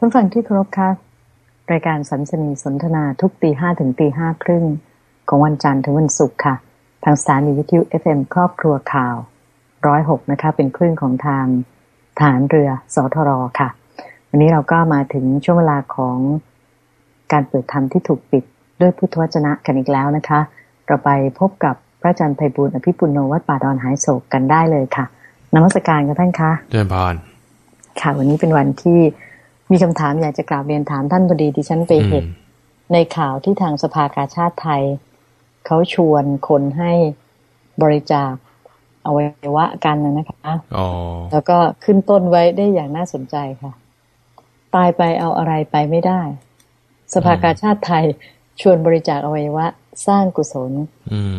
ท่านฟังที่เคารพค่ะรายการสันสนีสนทนาทุกตีห้าถึงตีห้าครึ่งของวันจันทร์ถึงวันศุกร์ค่ะ ทางสถานีวิทยุ FM ครอบครัวข่าวร้อยหกนะคะ เป็นคลื่นของทางฐานเรือสทรค่ะ วันนี้เราก็มาถึงช่วงเวลาของการเปิดธรรมที่ถูกปิดด้วยพุทธวจนะกันอีกแล้วนะคะ เราไปพบกับพระอาจารย์ไพบุญอภิปุโนวัดป่าดอนหายโศกกันได้เลยค่ะนมัสการกันท่านคะเจริญพรค่ะ วันนี้เป็นวันที่ มีคำถามอยากจะกราบเรียนถามท่านพอดีที่ฉันไปเห็นในข่าวที่ทางสภากาชาติไทย เขาชวนคนให้บริจาคอวัยวะกันนะคะแล้วก็ขึ้นต้นไว้ได้อย่างน่าสนใจค่ะ ตายไปเอาอะไรไปไม่ได้ สภากาชาติไทยชวนบริจาคอวัยวะสร้างกุศล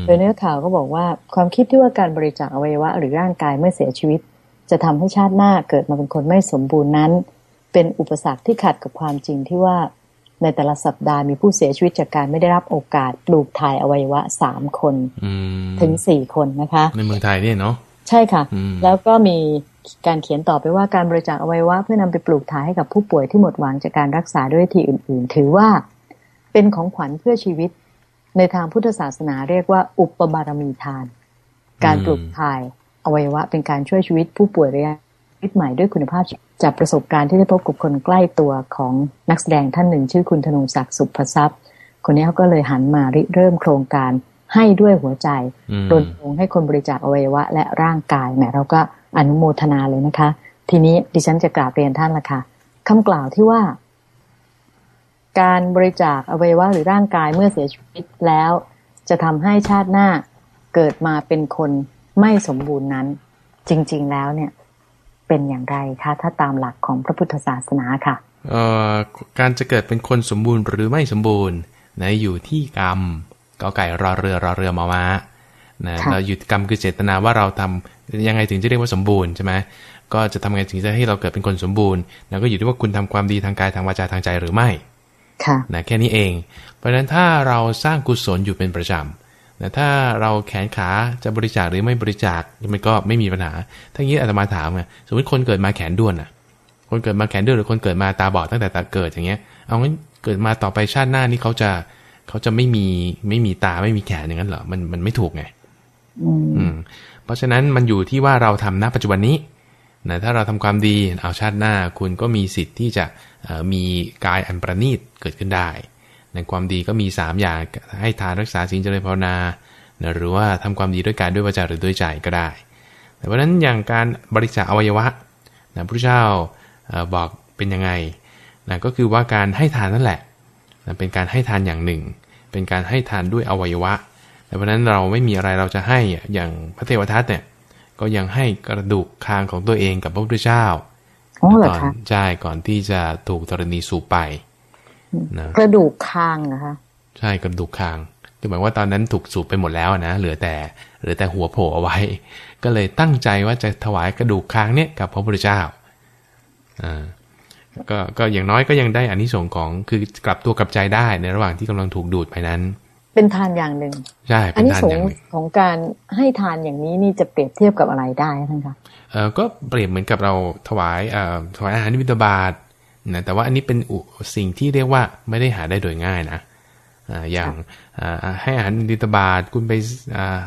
โดยเนื้อข่าวก็บอกว่า ความคิดที่ว่าการบริจาคอวัยวะหรือร่างกายเมื่อเสียชีวิต จะทำให้ชาติหน้าเกิดมาเป็นคนไม่สมบูรณ์นั้น เป็นอุปสรรคที่ขัดกับความจริงที่ว่าในแต่ละสัปดาห์มีผู้เสียชีวิตจากการไม่ได้รับโอกาสปลูกถ่ายอวัยวะสามคนถึงสี่คนนะคะ ในเมืองไทยเนี่ยเนาะใช่ค่ะ แล้วก็มีการเขียนต่อไปว่าการบริจาคอวัยวะเพื่อนำไปปลูกถ่ายให้กับผู้ป่วยที่หมดหวังจากการรักษาด้วยวิธีอื่น ๆ ถือว่าเป็นของขวัญเพื่อชีวิต ในทางพุทธศาสนาเรียกว่า อุปบารมีทาน การปลูกถ่ายอวัยวะเป็นการช่วยชีวิตผู้ป่วยระยะ ชีวิตใหม่ด้วยคุณภาพจากประสบการณ์ที่ได้พบกับคนใกล้ตัวของนักแสดงท่านหนึ่ง ชื่อคุณธนงศักดิ์สุภทรัพย์ คนนี้เขาก็เลยหันมาริเริ่มโครงการให้ด้วยหัวใจรณรงค์ให้คนบริจาคอวัยวะ และร่างกายแหมเราก็อนุโมทนาเลยนะคะ ทีนี้ดิฉันจะกราบเรียนท่านละค่ะคำกล่าวที่ว่า การบริจาคอวัยวะหรือร่างกายเมื่อเสียชีวิตแล้ว จะทำให้ชาติหน้าเกิดมาเป็นคนไม่สมบูรณ์นั้น จริง ๆ แล้วเนี่ย เป็นอย่างไรคะถ้าตามหลักของพระพุทธศาสนาค่ะเอ่อการจะเกิดเป็นคนสมบูรณ์หรือไม่สมบูรณ์นะอยู่ที่กรรมกอไก่รอเรือรอเรือมามานะเราหยุดกรรมคือเจตนาว่าเราทำยังไงถึงจะเรียกว่าสมบูรณ์ใช่ไหมก็จะทำไงถึงจะให้เราเกิดเป็นคนสมบูรณ์นะก็อยู่ที่ว่าคุณทำความดีทางกายทางวาจาทางใจหรือไม่ค่ะนะแค่นี้เอง เพราะฉะนั้นถ้าเราสร้างกุศลอยู่เป็นประจำแต่ถ้าเราแขนขาจะบริจาคหรือไม่บริจาคมันก็ไม่มีปัญหาทั้งนี้อาตมาถามไงสมมติคนเกิดมาแขนด้วนอะ คนเกิดมาแขนด้วนหรือคนเกิดมาตาบอดตั้งแต่ตาเกิดอย่างเงี้ย เอางั้นเกิดมาต่อไปชาติหน้านี่เขาจะเขาจะไม่มีไม่มีตาไม่มีแขนอย่างนั้นเหรอ มันมันไม่ถูกไง อืม เพราะฉะนั้นมันอยู่ที่ว่าเราทำณปัจจุบันนี้นะถ้าเราทำความดีเอาชาติหน้า คุณก็มีสิทธิ์ที่จะมีกายอันประณีตเกิดขึ้นได้ ในความดีก็มี 3 อย่างให้ทานรักษาสิ่งเจริญภาวนานะหรือว่าทำความดีด้วยกายด้วยวาจาหรือด้วยใจก็ได้ แต่เพราะนั้นอย่างการบริจาคอวัยวะนะพระเจ้าบอกเป็นยังไงนะก็คือว่าการให้ทานนั่นแหละนะเป็นการให้ทานอย่างหนึ่ง เป็นการให้ทานด้วยอวัยวะ แต่เพราะนั้นเราไม่มีอะไรเราจะให้อย่างพระเทวทัตเนี่ยก็ยังให้กระดูกคางของตัวเองกับพระพุทธเจ้าก่อนใช่ก่อนที่จะถูกธรณีสูบไป นะกระดูกคางนะคะใช่กระดูกคางคือหมายว่าตอนนั้นถูกสูบไปหมดแล้วนะเหลือแต่เหลือแต่หัวโผล่เอาไว้ ก็เลยตั้งใจว่าจะถวายกระดูกคางเนี่ยกับพระพุทธเจ้าอ่าก็ก็อย่างน้อยก็ยังได้อานิสงส์ของคือกลับตัวกลับใจได้ในระหว่างที่กำลังถูกดูดไปนั้น เป็นทานอย่างหนึ่งใช่เป็นทานอย่างหนึ่งของการให้ทานอย่างนี้นี่จะเปรียบเทียบกับอะไรได้ท่านคะเออก็เปรียบเหมือนกับเราถวายเอ่อถวายอาหารนิวิตบาต นะแต่ว่าอันนี้เป็นสิ่งที่เรียกว่าไม่ได้หาได้โดยง่ายนะอย่างให้อาหารดิตบาทคุณไป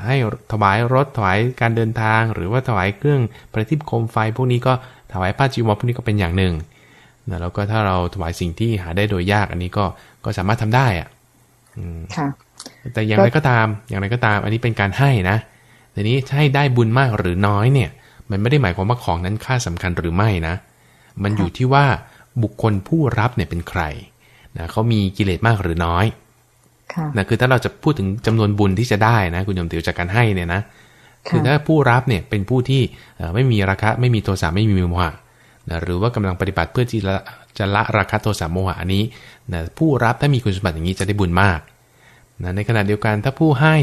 ให้ถวายรถถวายการเดินทาง หรือว่าถวายเครื่องประทีปโคมไฟ พวกนี้ก็ถวายผ้าจีวรพวกนี้ก็เป็นอย่างหนึ่งนะแล้วก็ถ้าเราถวายสิ่งที่หาได้โดยยากอันนี้ก็ก็สามารถทำได้อะแต่อย่างไรก็ตามอย่างไรก็ตาม อันนี้เป็นการให้นะทีนี้ให้ได้บุญมากหรือน้อยเนี่ย มันไม่ได้หมายความว่าของนั้นค่าสำคัญหรือไม่นะ มันอยู่ที่ว่า บุคคลผู้รับเนี่ยเป็นใครนะเขามีกิเลสมากหรือน้อยนะคือถ้าเราจะพูดถึงจำนวนบุญที่จะได้นะคุณยมติวจากการให้เนี่ยนะคือถ้าผู้รับเนี่ยเป็นผู้ที่ไม่มีราคะไม่มีโทสะไม่มีโมหะนะหรือว่ากำลังปฏิบัติเพื่อที่จะละราคะโทสะโมหะอันนี้นะผู้รับถ้ามีคุณสมบัติอย่างนี้จะได้บุญมากนะในขณะเดียวกันถ้าผู้ให้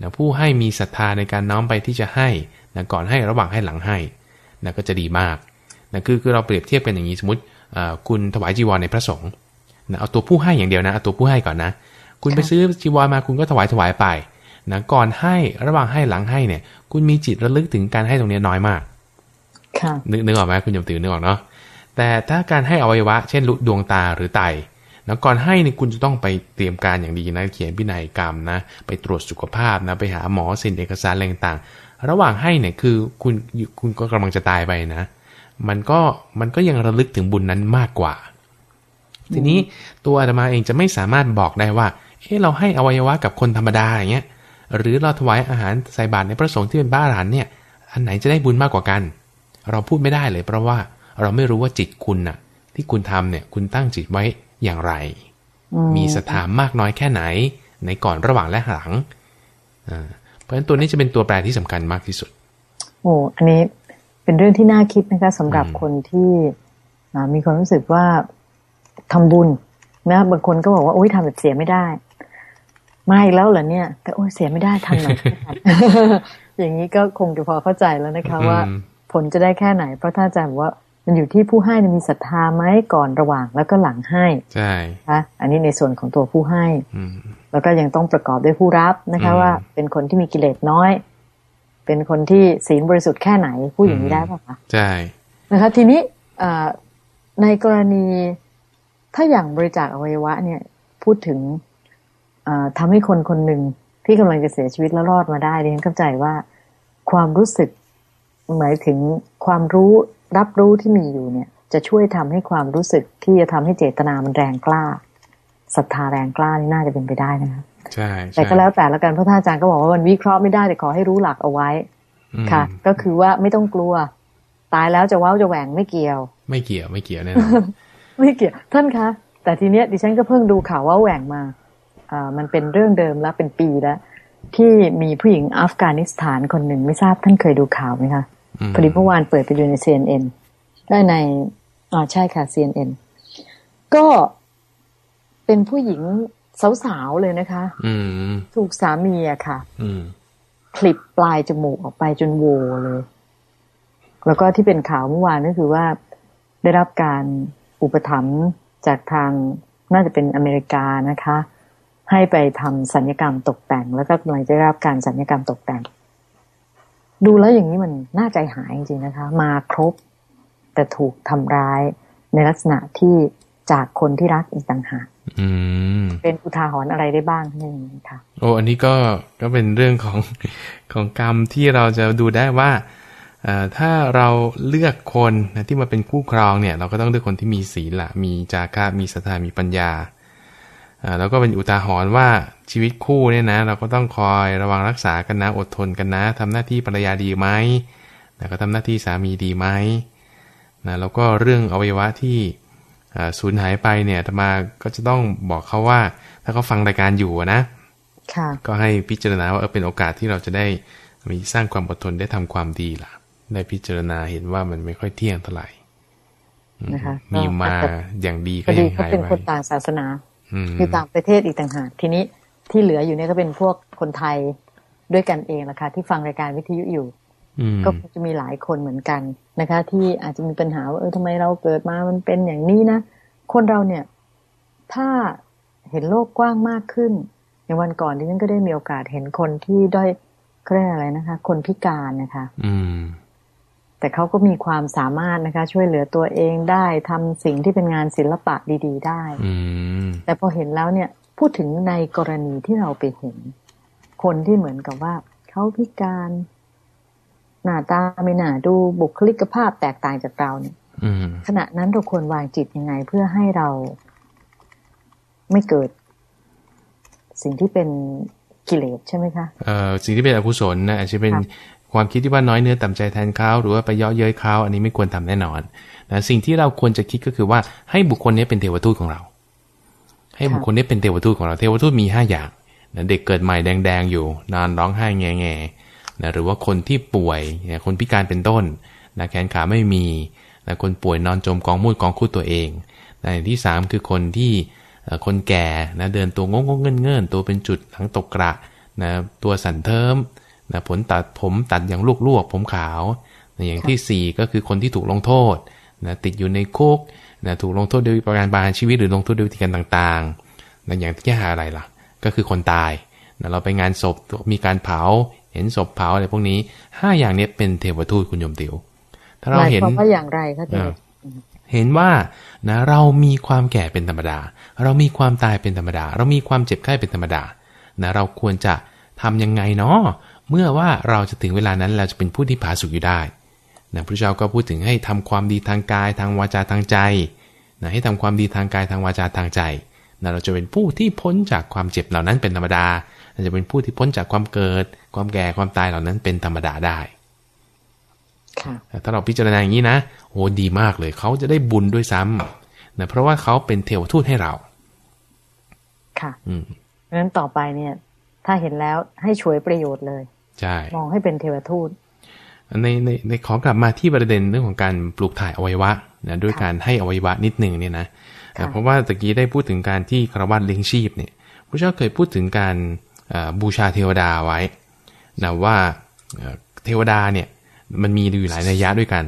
นะผู้ให้มีศรัทธาในการน้อมไปที่จะให้นะก่อนให้ระหว่างให้หลังให้นะก็จะดีมากนะคือคือเราเปรียบเทียบกันอย่างนี้สมมติ คุณถวายจีวรในพระสงฆ์นะเอาตัวผู้ให้อย่างเดียวนะเอาตัวผู้ให้ก่อนนะ คุณไปซื้อจีวรมาคุณก็ถวายถวายไปนะก่อนให้ระหว่างให้หลังให้เนี่ย คุณมีจิตระลึกถึงการให้ตรงนี้น้อยมากนึกนึกออกไหมคุณยมตื่นนึกออกเนาะแต่ถ้าการให้อวัยวะ เช่นดวงตาหรือไตนะก่อนให้นี่คุณจะต้องไปเตรียมการอย่างดีนะเขียนพินัยกรรมนะ ไปตรวจสุขภาพนะไปหาหมอเซ็นเอกสารอะไรต่างๆระหว่างให้เนี่ยคือคุณคุณก็กำลังจะตายไปนะ มันก็มันก็ยังระลึกถึงบุญนั้นมากกว่า ทีนี้ตัวอาตมาเองจะไม่สามารถบอกได้ว่าเฮ้เราให้อวัยวะกับคนธรรมดาอย่างเงี้ยหรือเราถวายอาหารใส่บาตรในพระสงฆ์ที่เป็นบ้าหลานเนี่ยอันไหนจะได้บุญมากกว่ากัน เราพูดไม่ได้เลยเพราะว่าเราไม่รู้ว่าจิตคุณน่ะ ที่คุณทำเนี่ยคุณตั้งจิตไว้อย่างไร มีสถามมากน้อยแค่ไหน ในก่อนระหว่างและหลังเพราะฉะนั้นตัวนี้จะเป็นตัวแปรที่สำคัญมากที่สุด โอ้อันนี้ เป็นเรื่องที่น่าคิดนะคะสำหรับคนที่มีความรู้สึกว่าทำบุญนะบางคนก็บอกว่าโอ้ยทำแบบเสียไม่ได้ไม่แล้วเหรอเนี่ย แต่โอ้ยเสียไม่ได้ทำหน่อยอย่างนี้ก็คงจะพอเข้าใจแล้วนะคะ ว่าผลจะได้แค่ไหน เพราะถ้าอาจารย์บอกว่ามันอยู่ที่ผู้ให้มีศรัทธาไหมก่อนระหว่างแล้วก็หลังให้ใช่คะอันนี้ในส่วนของตัวผู้ให้แล้วก็ยังต้องประกอบด้วยผู้รับนะคะ ว่าเป็นคนที่มีกิเลสน้อย เป็นคนที่ศีลบริสุทธิ์แค่ไหนผู้อย่างนี้ได้ป่ะคะใช่นะคะทีนี้ในกรณีถ้าอย่างบริจาคอวัยวะ เนี่ย พูดถึงทำให้คนคนหนึ่งที่กำลังจะเสียชีวิตแล้วรอดมาได้เรียนเข้าใจว่าความรู้สึกหมายถึงความรู้รับรู้ที่มีอยู่เนี่ย จะช่วยทำให้ความรู้สึกที่จะทำให้เจตนามันแรงกล้าศรัทธาแรงกล้านี่น่าจะเป็นไปได้นะคะ ใช่แต่ก็แล้วแต่ละกันเพราะท่านอาจารย์ก็บอกว่ามันวิเคราะห์ไม่ได้แต่ขอให้รู้หลักเอาไว้ค่ะ ก็คือว่าไม่ต้องกลัว ตายแล้วจะว้าวจะแหว่งไม่เกี่ยว ไม่เกี่ยวไม่เกี่ยวแน่นอนไม่เกี่ยว ท่านคะ แต่ทีเนี้ยดิฉันก็เพิ่งดูข่าวว่าแหว่งมาอ่ามันเป็นเรื่องเดิมแล้วเป็นปีแล้วที่มีผู้หญิงอัฟกานิสถานคนหนึ่งไม่ทราบท่านเคยดูข่าวไหมคะพอดีเมื่อวานเปิดไปดูใน CNN ได้ในอ่าใช่ค่ะ CNN ก็เป็นผู้หญิง สาวๆเลยนะคะถูกสามีอะค่ะคลิปปลายจมูกออกไปจนโวเลย แล้วก็ที่เป็นข่าวเมื่อวานก็คือว่าได้รับการอุปถัมภ์จากทางน่าจะเป็นอเมริกานะคะ ให้ไปทำสัญญกรรมตกแต่ง แล้วก็กำลังจะได้รับการสัญญกรรมตกแต่ง ดูแล้วอย่างนี้มันน่าใจหายจริงๆนะคะ มาครบ แต่ถูกทำร้ายในลักษณะที่ จากคนที่รักอีกต่างหากเป็นอุทาหรณ์อะไรได้บ้างนี่ค่ะโอ้อันนี้ก็ก็เป็นเรื่องของของกรรมที่เราจะดูได้ว่าถ้าเราเลือกคนนะที่มาเป็นคู่ครองเนี่ย เราก็ต้องเลือกคนที่มีศีลละมีจาระมีศรัทธามีปัญญาแล้วก็เป็นอุทาหรณ์ว่าชีวิตคู่เนี่ยนะ เราก็ต้องคอยระวังรักษากันนะอดทนกันนะทำหน้าที่ภรรยาดีไหมนะก็ทำหน้าที่สามีดีไหมนะแล้วก็เรื่องอวัยวะที่ สูญหายไปเนี่ยธรรมาก็จะต้องบอกเขาว่า ถ้าเขาฟังรายการอยู่นะก็ให้พิจารณาว่าเออเป็นโอกาสที่เราจะได้มีสร้างความอดทนได้ทำความดีล่ะ ได้พิจารณาเห็นว่ามันไม่ค่อยเที่ยงเท่าไหร่นะคะมีมาอย่างดีก็ยังหายไปเป็นคนต่างศาสนาคือต่างประเทศอีกต่างหากทีนี้ที่เหลืออยู่เนี่ยก็เป็นพวกคนไทยด้วยกันเองละค่ะที่ฟังรายการวิทยุอยู่ ก็จะมีหลายคนเหมือนกันนะคะ ที่อาจจะมีปัญหาว่าเออทำไมเราเกิดมามันเป็นอย่างนี้นะ คนเราเนี่ย ถ้าเห็นโลกกว้างมากขึ้น ในวันก่อนที่ฉันก็ได้มีโอกาสเห็นคนที่ด้อยเรียกอะไรนะคะ คนพิการนะคะ อืม แต่เขาก็มีความสามารถนะคะ ช่วยเหลือตัวเองได้ทำสิ่งที่เป็นงานศิลปะดี ๆ ได้แต่พอเห็นแล้วเนี่ย พูดถึงในกรณีที่เราไปเห็น คนที่เหมือนกับว่าเขาพิการ หน้าตาไม่น่าดูบุคลิกภาพแตกต่างจากเราเนี่ยขณะนั้นเราควรวางจิตยังไงเพื่อให้เราไม่เกิด สิ่งที่เป็นกิเลสใช่ไหมคะเอ่อสิ่งที่เป็นอกุศลนะอาจจะเป็นความคิดที่ว่าน้อยเนื้อต่ำใจแทนเขาหรือว่าไปเยาะเย้ยเขาอันนี้ไม่ควรทำแน่นอนนะสิ่งที่เราควรจะคิดก็คือว่าให้บุคคลนี้เป็นเทวทูตของเรา ให้บุคคลนี้เป็นเทวทูตของเราเทวทูตมีห้าอย่างนะเด็กเกิดใหม่แดงๆอยู่นอนร้องไห้แง่แง่ นะหรือว่าคนที่ป่วยนะคนพิการเป็นต้นนะแขนขาไม่มีนะคนป่วยนอนจมกองมูดกองคู่ตัวเองนะที่สามคือคนที่คนแก่นะเดินตัวงงงเงินเงินตัวเป็นจุดหลังตกกระนะตัวสันเทิมนะผลตัดผมตัดอย่างลูกลวกผมขาวนะอย่างที่ 4 ก็คือคนที่ถูกลงโทษนะติดอยู่ในคุกนะถูกลงโทษโดยประการบานชีวิตหรือลงโทษโดยวิธีการต่างๆนะอย่างที่ห้าอะไรล่ะ ก็คือคนตายนะเราไปงานศพมีการเผา เห็นศพเผาอะไรพวกนี้ห้าอย่างนี้เป็นเทวทูตคุณยมติวถ้าเราเห็นว่าอย่างไรคะเห็นว่านะเรามีความแก่เป็นธรรมดา เรามีความตายเป็นธรรมดา เรามีความเจ็บไข้เป็นธรรมดานะเราควรจะทำยังไงเนาะเมื่อว่าเราจะถึงเวลานั้นเราจะเป็นผู้ที่ผาสุกอยู่ได้นะพระเจ้าก็พูดถึงให้ทำความดีทางกายทางวาจาทางใจนะให้ทำความดีทางกายทางวาจาทางใจนะเราจะเป็นผู้ที่พ้นจากความเจ็บเหล่านั้นเป็นธรรมดา เราจะเป็นผู้ที่พ้นจากความเกิด ความแก่ความตายเหล่านั้นเป็นธรรมดาได้ถ้าเราพิจารณาอย่างนี้นะโอ้ดีมากเลยเขาจะได้บุญด้วยซ้ำนะเพราะว่าเขาเป็นเทวทูตให้เรา ค่ะ อืมเพราะฉะนั้นต่อไปเนี่ย ถ้าเห็นแล้วให้ช่วยประโยชน์เลยใช่มองให้เป็นเทวทูตในในในขอกลับมาที่ประเด็นเรื่องของการปลูกถ่ายอวัยวะนะด้วยการให้อวัยวะนิดหนึ่งเนี่ยนะเพราะว่าตะกี้ได้พูดถึงการที่คารวะเลี้ยงชีพเนี่ยพระเจ้าเคยพูดถึงการ บูชาเทวดาไว้นะว่าเทวดาเนี่ยมันมีอยู่หลายนัยยะด้วยกัน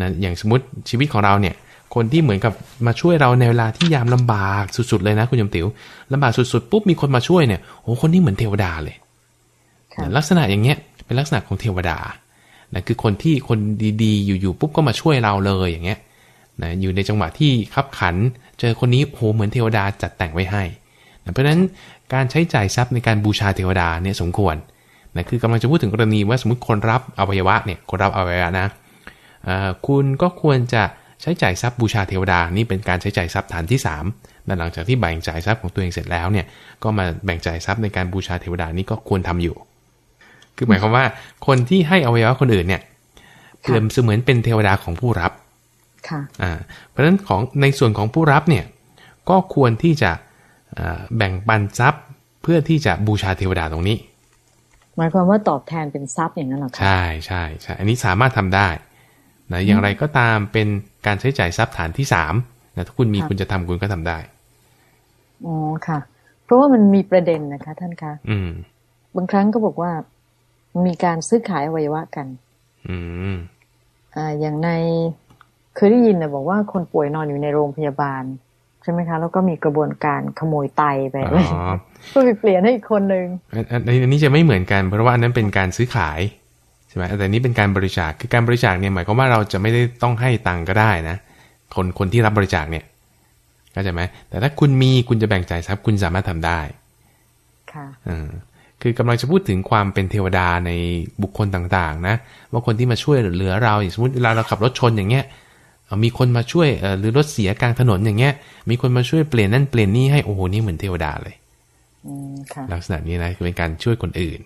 นะอย่างสมมติชีวิตของเราเนี่ยคนที่เหมือนกับมาช่วยเราในเวลาที่ยามลำบากสุดๆเลยนะคุณยมติว๋วลำบากสุดๆปุ๊บมีคนมาช่วยเนี่ยโอ้คนนี้เหมือนเทวดาเลยลักษณะอย่างเงี้ยเป็นลักษณะของเทวดานะคือคนที่คนดีๆ อยู่ๆปุ๊บก็มาช่วยเราเลยอย่างเงี้ยนะอยู่ในจังหวะที่ขับขัน เจอคนนี้โหเหมือนเทวดาจัดแต่งไว้ให้นะเพราะฉะนั้น การใช้จ่ายทรัพย์ในการบูชาเทวดาเนี่ยสมควรนะคือกำลังจะพูดถึงกรณีว่าสมมติคนรับอวัยวะเนี่ยคนรับอวัยวะนะคุณก็ควรจะใช้จ่ายทรัพย์บูชาเทวดา นี่เป็นการใช้จ่ายทรัพย์ฐานที่3นะหลังจากที่แบ่งจ่ายทรัพย์ของตัวเองเสร็จแล้วเนี่ย ก็มาแบ่งจ่ายทรัพย์ในการบูชาเทวดานี่ก็ควรทำอยู่ คือหมายความว่า คนที่ให้อวัยวะคนอื่นเนี่ยเปรียบเสมือนเป็นเทวดาของผู้รับ ค่ะ อ่า เพราะฉะนั้นของในส่วนของผู้รับเนี่ย ก็ควรที่จะ แบ่งปันทรัพย์เพื่อที่จะบูชาเทวดาตรงนี้ หมายความว่าตอบแทนเป็นทรัพย์อย่างนั้นหรอคะใช่ใช่ใช่อันนี้สามารถทำได้นะอย่างไรก็ตามเป็นการใช้จ่ายทรัพย์ฐานที่สามนะถ้าคุณมีคุณจะทำคุณก็ทำได้อ๋อค่ะ เพราะว่ามันมีประเด็นนะคะ ท่านคะอืม บางครั้งก็บอกว่ามีการซื้อขายอวัยวะกัน อืมอ่าอย่างในเคยได้ยินนะบอกว่าคนป่วยนอนอยู่ในโรงพยาบาล ใช่ไหมคะ แล้วก็มีกระบวนการขโมยไตไปก็ไปเปลี่ยนให้อีกคนหนึ่งอันนี้จะไม่เหมือนกันเพราะว่าอันนั้นเป็นการซื้อขายใช่ไหมแต่นี้เป็นการบริจาคคือการบริจาคเนี่ยหมายความว่าเราจะไม่ได้ต้องให้ตังก็ได้นะ คนคนที่รับบริจาคเนี่ยเข้าใจไหมแต่ถ้าคุณมีคุณจะแบ่งจ่ายทรัพย์คุณสามารถทำได้ ค่ะอืาคือกำลังจะพูดถึงความเป็นเทวดาในบุคคลต่างๆ นะ ว่าคนที่มาช่วยเหลือเราอย่างสมมติเวลาเราขับรถชนอย่างเงี้ย มีคนมาช่วยหรือรถเสียกลางถนนอย่างเงี้ย มีคนมาช่วยเปลี่ยนนั่นเปลี่ยนนี่ให้โอ้โหนี่เหมือนเทวดาเลยลักษณะนี้นะคือเป็นการช่วยคนอื่น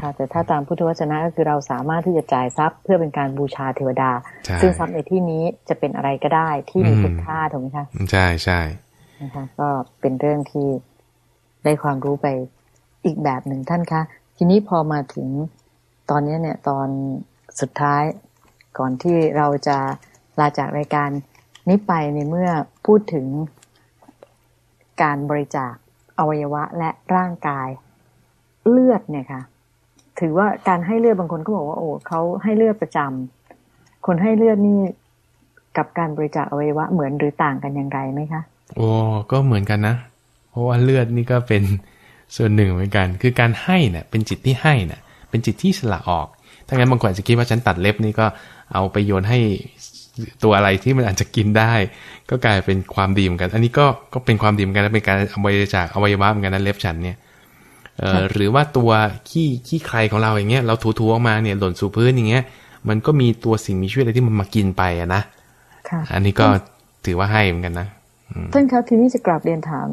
ค่ะ แต่ถ้าตามพุทธวจนะก็คือเราสามารถที่จะจ่ายทรัพย์ เพื่อเป็นการบูชาเทวดา ซึ่งทรัพย์ในที่นี้จะเป็นอะไรก็ได้ที่มีคุณค่าถูกไหมคะใช่ใช่นะคะก็เป็นเรื่องที่ได้ความรู้ไปอีกแบบหนึ่งท่านคะทีนี้พอมาถึงตอนนี้เนี่ยตอนสุดท้ายก่อนที่เราจะ ลาจากรายการนี้ไปในเมื่อพูดถึงการบริจาคอวัยวะและร่างกายเลือดเนี่ยค่ะ ถือว่าการให้เลือดบางคนก็บอกว่าโอ้เขาให้เลือดประจำคนให้เลือดนี่กับการบริจาคอวัยวะเหมือนหรือต่างกันอย่างไรไหมคะโอ้ก็เหมือนกันนะ เพราะว่าเลือดนี่ก็เป็นส่วนหนึ่งเหมือนกัน คือการให้เนะ่ยเป็นจิตที่ให้เนะ่ยเป็นจิตที่สละออกถ้างั้นบางคนอาจจะคิดว่าฉันตัดเล็บนี่ก็เอาไปโยนให้ ตัวอะไรที่มันอาจจะกินได้ ก็กลายเป็นความดีเหมือนกัน อันนี้ก็ก็เป็นความดีเหมือนกันและเป็นการบริจาคอวัยวะเหมือนกันนะเล็บฉันเนี่ยเอ่อหรือว่าตัวขี้ขี้ใครของเราอย่างเงี้ยเราถูๆออกมาเนี่ยหล่นสู่พื้นอย่างเงี้ย มันก็มีตัวสิ่งมีชีวิตอะไรที่มันมากินไปอะนะอันนี้ก็ถือว่าให้เหมือนกันนะท่านครับทีนี้จะกลับเรียนถาม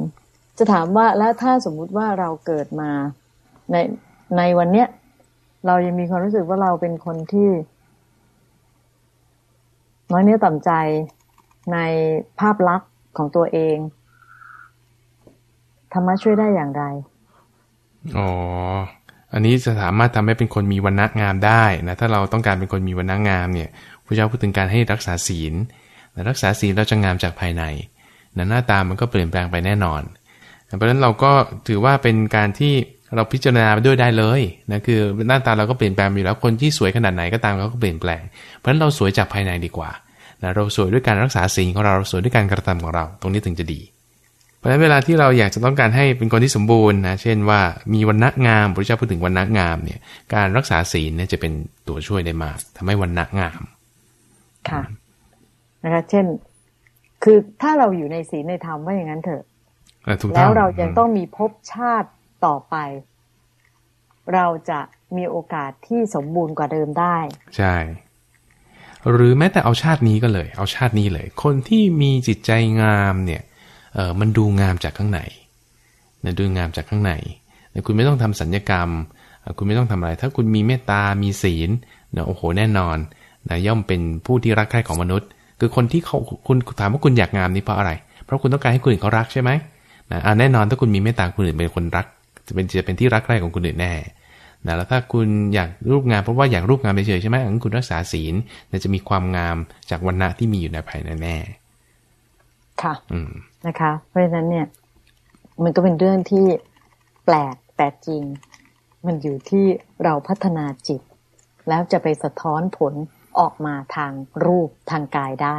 จะถามว่าแล้วถ้าสมมุติว่าเราเกิดมาในในวันเนี้ยเรายังมีความรู้สึกว่าเราเป็นคนที่ น้อยเนื้อต่ำใจในภาพลักษณ์ของตัวเองธรรมะช่วยได้อย่างไรอ๋ออันนี้จะสามารถทำให้เป็นคนมีวันณะงามได้นะถ้าเราต้องการเป็นคนมีวันณะงามเนี่ยพระเจ้าพูดถึงการให้รักษาศีลรักษาศีลเราจะงามจากภายในนะหน้าตามันก็เปลี่ยนแปลงไปแน่นอน เพราะฉะนั้นเราก็ถือว่าเป็นการที่ เราพิจารณาไปด้วยได้เลยนะคือหน้าตาเราก็เปลี่ยนแปลงอยู่แล้วคนที่สวยขนาดไหนก็ตามเขาก็เปลี่ยนแปลง เพราะฉะนั้นเราสวยจากภายในดีกว่านะเราสวยด้วยการรักษาสิ่งของเราเราสวยด้วยการกระทำของเรา ตรงนี้ถึงจะดี เพราะฉะนั้นเวลาที่เราอยากจะต้องการให้เป็นคนที่สมบูรณ์นะเช่นว่ามีวันณะงามพระเจ้าพูดถึงวันณะงามเนี่ยการรักษาศีลเนี่ยจะเป็นตัวช่วยได้มากทำให้วันณะงามค่ะนะคะเช่น คือถ้าเราอยู่ในศีลในธรรมว่าอย่างนั้นเถอะแล้วเรายังต้องมีภพชาติ ต่อไป เราจะมีโอกาสที่สมบูรณ์กว่าเดิมได้ ใช่ หรือแม้แต่เอาชาตินี้ก็เลย เอาชาตินี้เลย คนที่มีจิตใจงามเนี่ยเออมันดูงามจากข้างในนะดูงามจากข้างในคุณไม่ต้องทำสัญญกรรม คุณไม่ต้องทำอะไร ถ้าคุณมีเมตตา มีศีลนะโอ้โหแน่นอนนะย่อมเป็นผู้ที่รักใคร่ของมนุษย์ คือคนที่เขาคุณถามว่าคุณอยากงามนี่เพราะอะไร เพราะคุณต้องการให้คนอื่นเขารักใช่ไหมนะแน่นอนถ้าคุณมีเมตตาคนอื่นเป็นคนรัก จะเป็นจะเป็นที่รักใคร่ของคนอื่นแน่นะแล้วถ้าคุณอยากรูปงามเพราะว่าอยากรูปงามเฉยใช่ไหมงั้นคุณรักษาศีลจะมีความงามจากวันณะที่มีอยู่ในภายในแน่ ค่ะ อืมนะคะ เพราะฉะนั้นเนี่ย มันก็เป็นเรื่องที่แปลกแต่จริง มันอยู่ที่เราพัฒนาจิต แล้วจะไปสะท้อนผลออกมาทางรูปทางกายได้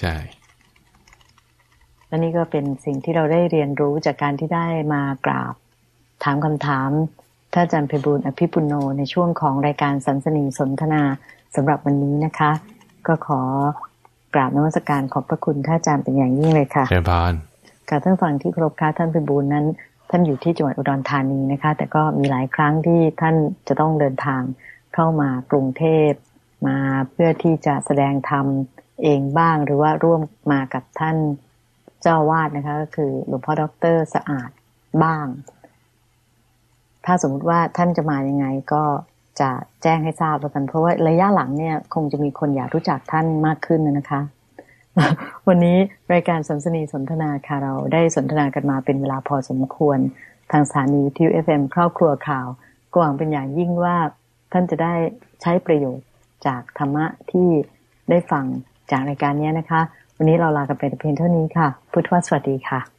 ใช่และนี่ก็เป็นสิ่งที่เราได้เรียนรู้จากการที่ได้มากราบ ถามคำถามท่านอาจารย์เพบุญอภิปุโนในช่วงของรายการสันสนีสนทนาสำหรับวันนี้นะคะ ก็ขอกราบนวัตการขอบพระคุณท่านอาจารย์เป็นอย่างยิ่งเลยค่ะเชิญพานการท่านฟังที่ครบค่ะท่านเพบุญนั้น ท่านอยู่ที่จังหวัดอุดรธานีนะคะ แต่ก็มีหลายครั้งที่ท่านจะต้องเดินทางเข้ามากรุงเทพมาเพื่อที่จะแสดงธรรมเองบ้างหรือว่าร่วมมากับท่านเจ้าวาดนะคะ ก็คือหลวงพ่อด็อกเตอร์สะอาดบ้าง ถ้าสมมุติว่าท่านจะมายังไงก็จะแจ้งให้ทราบแล้วกัน เพราะว่าระยะหลังเนี่ย คงจะมีคนอยากรู้จักท่านมากขึ้นนะคะ วันนี้รายการสันสนีย์สนทนาค่ะเราได้สนทนากันมาเป็นเวลาพอสมควร ทางสถานีทีว FM ครอบครัวข่าวก็หวังเป็นอย่างยิ่งว่าท่านจะได้ใช้ประโยชน์จากธรรมะที่ได้ฟังจากรายการนี้นะคะ วันนี้เราลากันไปเพียงเท่านี้ค่ะ พุทธสวัสดีค่ะ